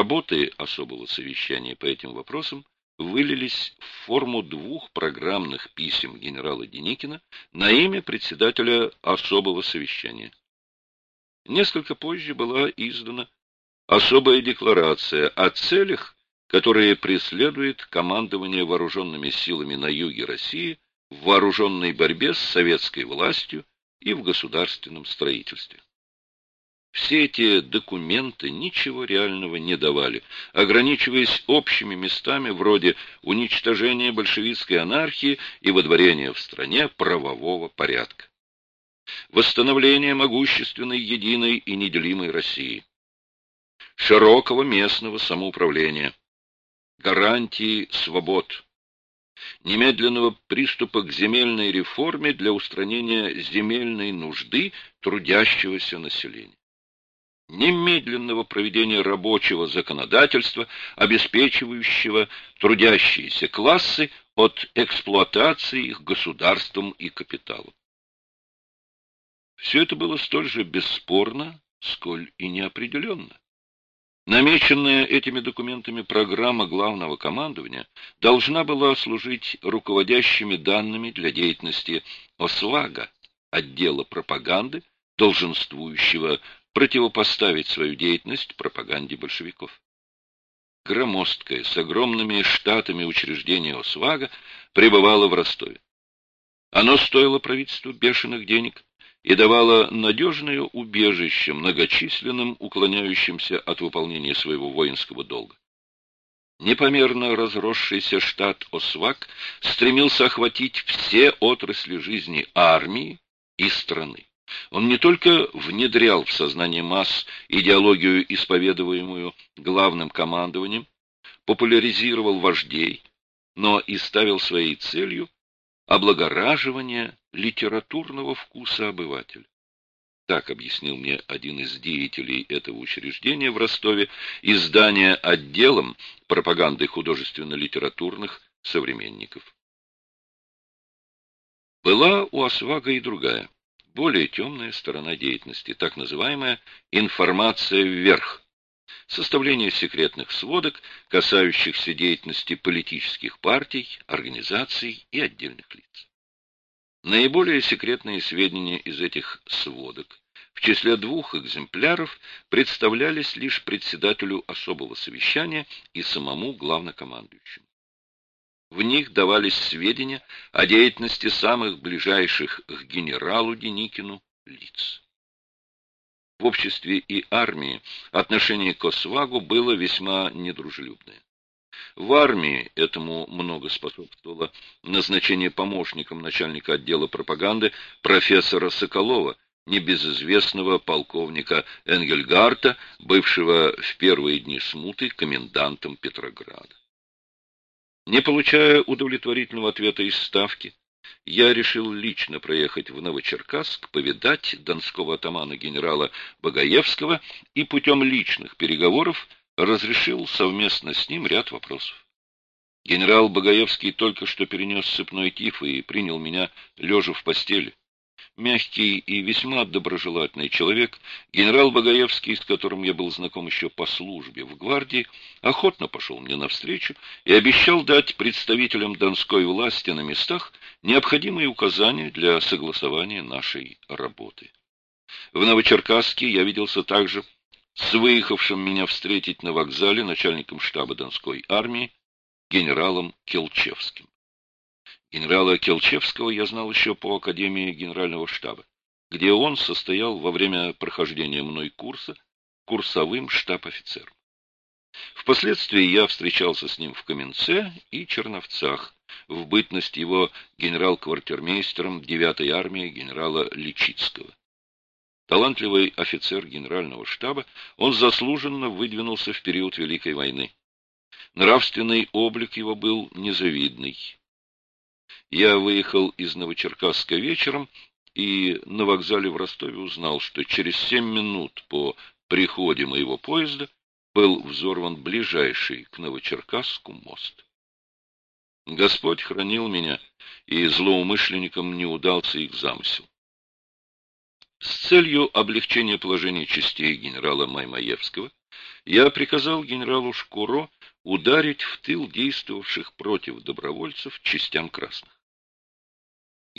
Работы особого совещания по этим вопросам вылились в форму двух программных писем генерала Деникина на имя председателя особого совещания. Несколько позже была издана особая декларация о целях, которые преследует командование вооруженными силами на юге России в вооруженной борьбе с советской властью и в государственном строительстве. Все эти документы ничего реального не давали, ограничиваясь общими местами вроде уничтожения большевистской анархии и водворения в стране правового порядка. Восстановление могущественной, единой и неделимой России. Широкого местного самоуправления. Гарантии свобод. Немедленного приступа к земельной реформе для устранения земельной нужды трудящегося населения немедленного проведения рабочего законодательства, обеспечивающего трудящиеся классы от эксплуатации их государством и капиталом. Все это было столь же бесспорно, сколь и неопределенно. Намеченная этими документами программа главного командования должна была служить руководящими данными для деятельности ОСВАГа, отдела пропаганды, долженствующего противопоставить свою деятельность пропаганде большевиков. Громоздкое, с огромными штатами учреждение ОСВАГа пребывало в Ростове. Оно стоило правительству бешеных денег и давало надежное убежище многочисленным уклоняющимся от выполнения своего воинского долга. Непомерно разросшийся штат ОСВАГ стремился охватить все отрасли жизни армии и страны. Он не только внедрял в сознание масс идеологию, исповедуемую главным командованием, популяризировал вождей, но и ставил своей целью облагораживание литературного вкуса обывателя. Так объяснил мне один из деятелей этого учреждения в Ростове, издание отделом пропаганды художественно-литературных современников. Была у Освага и другая более темная сторона деятельности, так называемая информация вверх, составление секретных сводок, касающихся деятельности политических партий, организаций и отдельных лиц. Наиболее секретные сведения из этих сводок в числе двух экземпляров представлялись лишь председателю особого совещания и самому главнокомандующему. В них давались сведения о деятельности самых ближайших к генералу Деникину лиц. В обществе и армии отношение к Освагу было весьма недружелюбное. В армии этому много способствовало назначение помощником начальника отдела пропаганды профессора Соколова, небезызвестного полковника Энгельгарта, бывшего в первые дни смуты комендантом Петрограда. Не получая удовлетворительного ответа из Ставки, я решил лично проехать в Новочеркасск, повидать донского атамана генерала Багаевского и путем личных переговоров разрешил совместно с ним ряд вопросов. Генерал Багаевский только что перенес сыпной тиф и принял меня лежа в постели. Мягкий и весьма доброжелательный человек, генерал Багаевский, с которым я был знаком еще по службе в гвардии, охотно пошел мне навстречу и обещал дать представителям донской власти на местах необходимые указания для согласования нашей работы. В Новочеркасске я виделся также с выехавшим меня встретить на вокзале начальником штаба Донской армии генералом Келчевским. Генерала Келчевского я знал еще по Академии Генерального штаба, где он состоял во время прохождения мной курса курсовым штаб-офицером. Впоследствии я встречался с ним в Каменце и Черновцах, в бытность его генерал-квартирмейстером 9-й армии генерала Личицкого. Талантливый офицер генерального штаба, он заслуженно выдвинулся в период Великой войны. Нравственный облик его был незавидный. Я выехал из Новочеркасска вечером и на вокзале в Ростове узнал, что через семь минут по приходе моего поезда был взорван ближайший к Новочеркасску мост. Господь хранил меня, и злоумышленникам не удался их замысел. С целью облегчения положения частей генерала Маймаевского я приказал генералу Шкуро ударить в тыл действовавших против добровольцев частям красных.